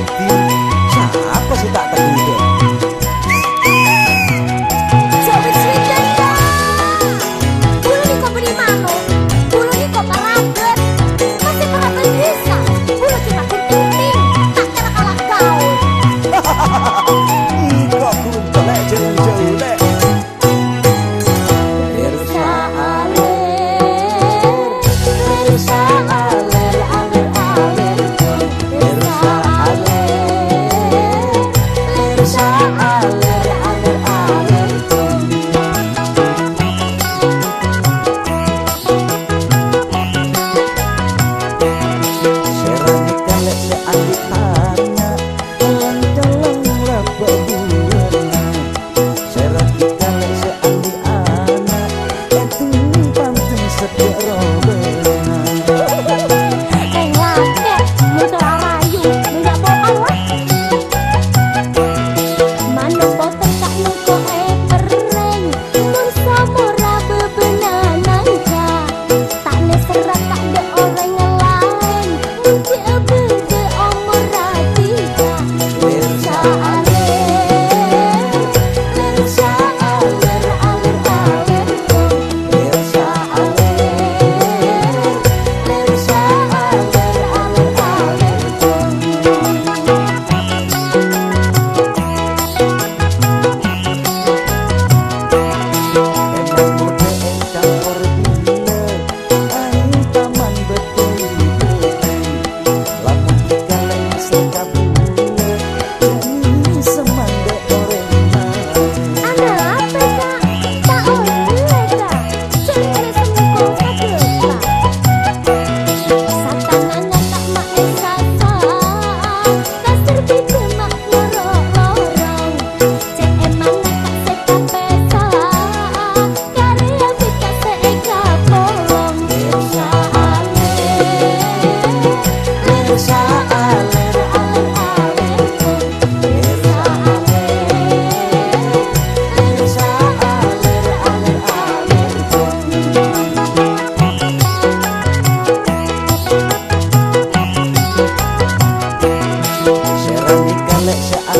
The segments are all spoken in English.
You.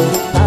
Thank you.